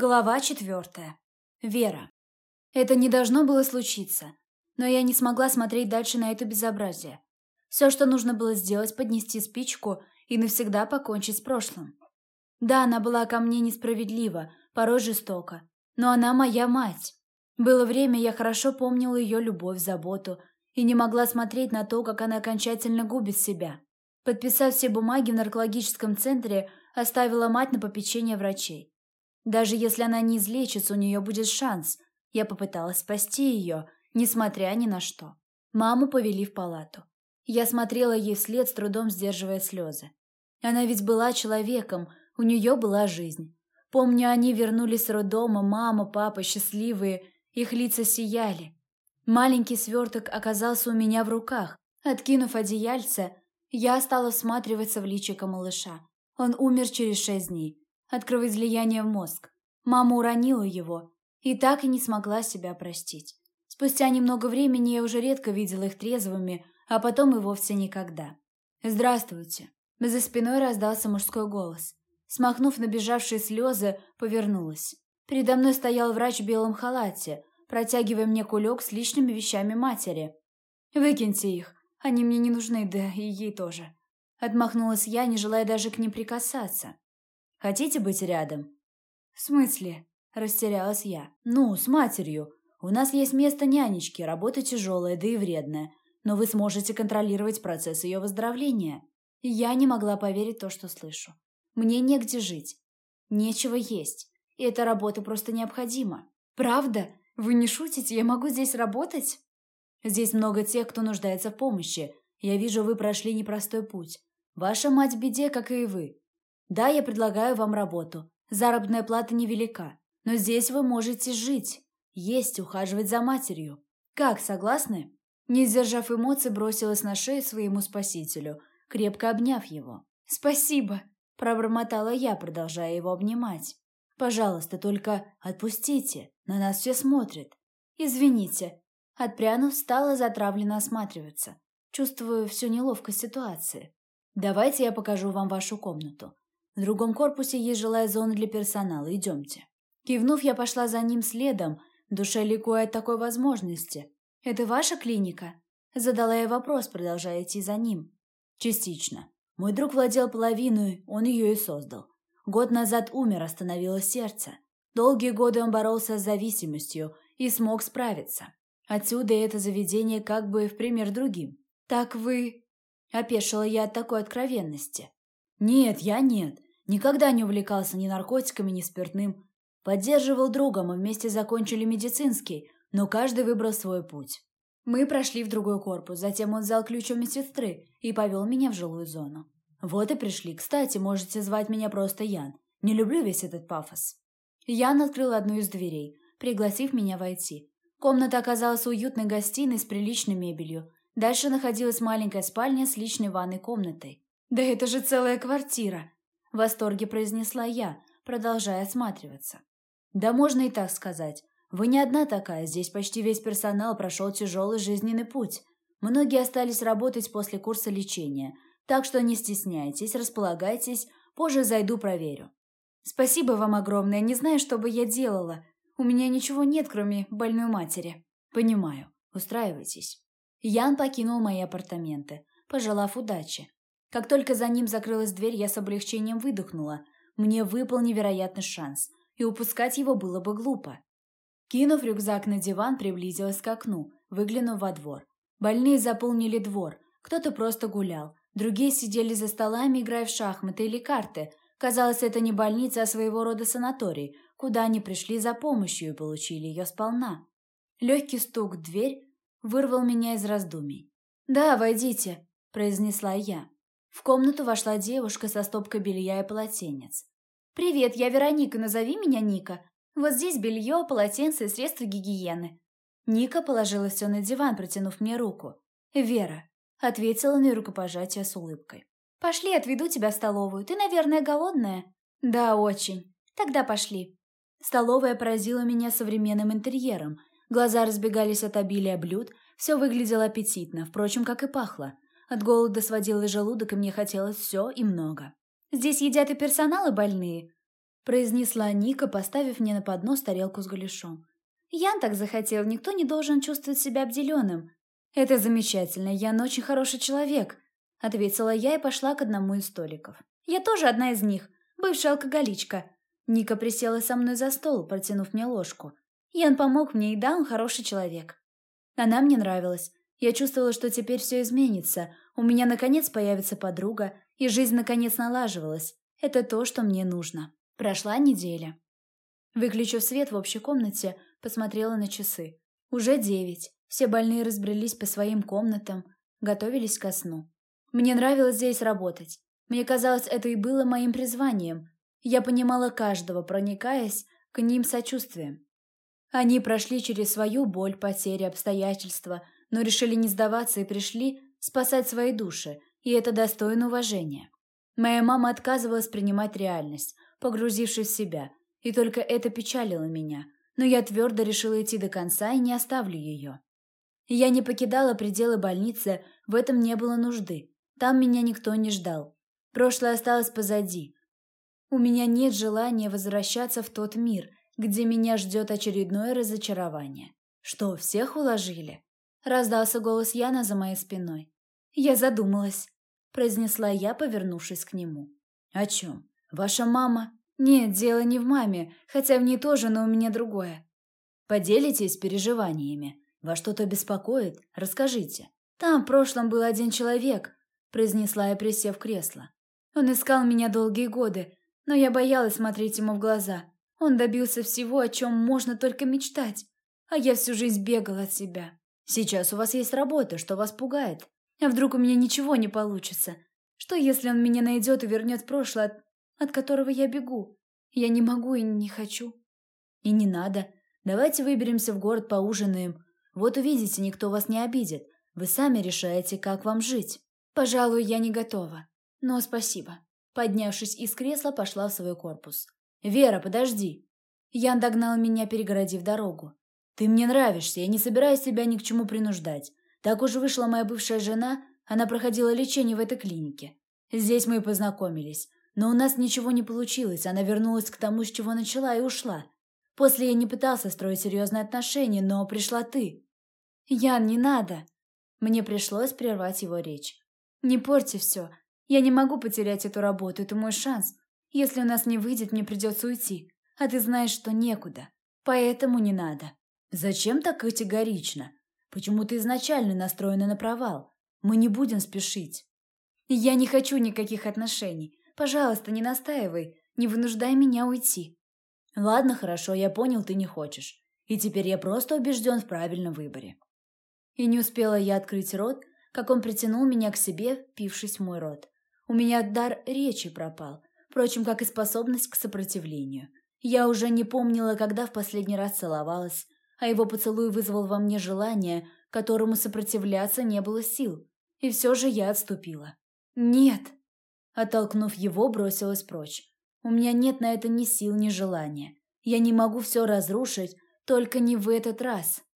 Глава четвертая. Вера. Это не должно было случиться, но я не смогла смотреть дальше на это безобразие. Все, что нужно было сделать, поднести спичку и навсегда покончить с прошлым. Да, она была ко мне несправедлива, порой жестока, но она моя мать. Было время, я хорошо помнила ее любовь, заботу и не могла смотреть на то, как она окончательно губит себя. Подписав все бумаги в наркологическом центре, оставила мать на попечение врачей. Даже если она не излечится, у нее будет шанс. Я попыталась спасти ее, несмотря ни на что. Маму повели в палату. Я смотрела ей вслед, с трудом сдерживая слезы. Она ведь была человеком, у нее была жизнь. Помню, они вернулись с роддома, мама, папа, счастливые, их лица сияли. Маленький сверток оказался у меня в руках. Откинув одеяльце, я стала всматриваться в личико малыша. Он умер через шесть дней от кровоизлияния в мозг. Мама уронила его и так и не смогла себя простить. Спустя немного времени я уже редко видела их трезвыми, а потом и вовсе никогда. «Здравствуйте!» За спиной раздался мужской голос. Смахнув набежавшие слезы, повернулась. Передо мной стоял врач в белом халате, протягивая мне кулек с личными вещами матери. «Выкиньте их, они мне не нужны, да и ей тоже». Отмахнулась я, не желая даже к ним прикасаться. Хотите быть рядом?» «В смысле?» – растерялась я. «Ну, с матерью. У нас есть место нянечки, работа тяжелая, да и вредная, но вы сможете контролировать процесс ее выздоровления». Я не могла поверить то, что слышу. Мне негде жить. Нечего есть. И эта работа просто необходима. Правда? Вы не шутите? Я могу здесь работать? Здесь много тех, кто нуждается в помощи. Я вижу, вы прошли непростой путь. Ваша мать в беде, как и вы. Да, я предлагаю вам работу. Заработная плата невелика, но здесь вы можете жить, есть, ухаживать за матерью. Как, согласны? Не сдержав эмоций, бросилась на шею своему спасителю, крепко обняв его. «Спасибо!» – пробормотала я, продолжая его обнимать. «Пожалуйста, только отпустите, на нас все смотрят». «Извините». Отпрянув, стала затравленно осматриваться. Чувствую всю неловкость ситуации. «Давайте я покажу вам вашу комнату. В другом корпусе есть жилая зона для персонала. Идемте. Кивнув, я пошла за ним следом, душа ликуя от такой возможности. «Это ваша клиника?» Задала я вопрос, продолжая идти за ним. «Частично. Мой друг владел половиной, он ее и создал. Год назад умер, остановилось сердце. Долгие годы он боролся с зависимостью и смог справиться. Отсюда это заведение как бы в пример другим. «Так вы...» – опешила я от такой откровенности. Нет, я нет. Никогда не увлекался ни наркотиками, ни спиртным. Поддерживал друга, мы вместе закончили медицинский, но каждый выбрал свой путь. Мы прошли в другой корпус, затем он взял ключ у медсестры и повел меня в жилую зону. Вот и пришли. Кстати, можете звать меня просто Ян. Не люблю весь этот пафос. Ян открыл одну из дверей, пригласив меня войти. Комната оказалась уютной гостиной с приличной мебелью. Дальше находилась маленькая спальня с личной ванной комнатой. «Да это же целая квартира!» – в восторге произнесла я, продолжая осматриваться. «Да можно и так сказать. Вы не одна такая, здесь почти весь персонал прошел тяжелый жизненный путь. Многие остались работать после курса лечения, так что не стесняйтесь, располагайтесь, позже зайду проверю». «Спасибо вам огромное, не знаю, что бы я делала. У меня ничего нет, кроме больной матери». «Понимаю. Устраивайтесь». Ян покинул мои апартаменты, пожелав удачи. Как только за ним закрылась дверь, я с облегчением выдохнула. Мне выпал невероятный шанс, и упускать его было бы глупо. Кинув рюкзак на диван, приблизилась к окну, выглянув во двор. Больные заполнили двор, кто-то просто гулял, другие сидели за столами, играя в шахматы или карты. Казалось, это не больница, а своего рода санаторий, куда они пришли за помощью и получили ее сполна. Легкий стук в дверь вырвал меня из раздумий. «Да, войдите», – произнесла я. В комнату вошла девушка со стопкой белья и полотенец. «Привет, я Вероника, назови меня Ника. Вот здесь белье, полотенце и средства гигиены». Ника положила все на диван, протянув мне руку. «Вера», — ответила на рукопожатие с улыбкой. «Пошли, отведу тебя в столовую. Ты, наверное, голодная?» «Да, очень. Тогда пошли». Столовая поразила меня современным интерьером. Глаза разбегались от обилия блюд, все выглядело аппетитно, впрочем, как и пахло. От голода сводило желудок, и мне хотелось все и много. «Здесь едят и персонал, и больные?» произнесла Ника, поставив мне на поднос тарелку с гуляшом. Ян так захотел, никто не должен чувствовать себя обделенным. Это замечательно, Ян очень хороший человек, ответила я и пошла к одному из столиков. Я тоже одна из них, бывшая алкоголичка. Ника присела со мной за стол, протянув мне ложку. Ян помог мне, и да, он хороший человек. Она мне нравилась. Я чувствовала, что теперь все изменится. У меня наконец появится подруга, и жизнь наконец налаживалась. Это то, что мне нужно. Прошла неделя. Выключив свет в общей комнате, посмотрела на часы. Уже девять. Все больные разбрелись по своим комнатам, готовились ко сну. Мне нравилось здесь работать. Мне казалось, это и было моим призванием. Я понимала каждого, проникаясь к ним сочувствием. Они прошли через свою боль, потери, обстоятельства, но решили не сдаваться и пришли спасать свои души, и это достойно уважения. Моя мама отказывалась принимать реальность, погрузившись в себя, и только это печалило меня, но я твердо решила идти до конца и не оставлю ее. Я не покидала пределы больницы, в этом не было нужды. Там меня никто не ждал. Прошлое осталось позади. У меня нет желания возвращаться в тот мир, где меня ждет очередное разочарование. Что, всех уложили? Раздался голос Яна за моей спиной. Я задумалась, произнесла я, повернувшись к нему. О чем? Ваша мама? Нет, дело не в маме, хотя в ней тоже, но у меня другое. Поделитесь переживаниями. Вас что-то беспокоит? Расскажите. Там в прошлом был один человек, произнесла я, присев в кресло. Он искал меня долгие годы, но я боялась смотреть ему в глаза. Он добился всего, о чем можно только мечтать, а я всю жизнь бегал от себя. Сейчас у вас есть работа, что вас пугает? А вдруг у меня ничего не получится? Что, если он меня найдет и вернет прошлое, от которого я бегу. Я не могу и не хочу. И не надо. Давайте выберемся в город, поужинаем. Вот увидите, никто вас не обидит. Вы сами решаете, как вам жить. Пожалуй, я не готова. Но спасибо. Поднявшись из кресла, пошла в свой корпус. «Вера, подожди!» Ян догнал меня, перегородив дорогу. «Ты мне нравишься, я не собираюсь тебя ни к чему принуждать. Так уж вышла моя бывшая жена, она проходила лечение в этой клинике. Здесь мы и познакомились. Но у нас ничего не получилось, она вернулась к тому, с чего начала, и ушла. После я не пытался строить серьезные отношения, но пришла ты. Ян, не надо. Мне пришлось прервать его речь. Не порти все. Я не могу потерять эту работу, это мой шанс. Если у нас не выйдет, мне придется уйти. А ты знаешь, что некуда. Поэтому не надо. Зачем так категорично? Почему ты изначально настроена на провал? Мы не будем спешить. Я не хочу никаких отношений. Пожалуйста, не настаивай, не вынуждай меня уйти. Ладно, хорошо, я понял, ты не хочешь. И теперь я просто убежден в правильном выборе. И не успела я открыть рот, как он притянул меня к себе, впившись в мой рот. У меня дар речи пропал, впрочем, как и способность к сопротивлению. Я уже не помнила, когда в последний раз целовалась, а его поцелуй вызвал во мне желание, которому сопротивляться не было сил. И все же я отступила. «Нет!» Оттолкнув его, бросилась прочь. У меня нет на это ни сил, ни желания. Я не могу все разрушить, только не в этот раз.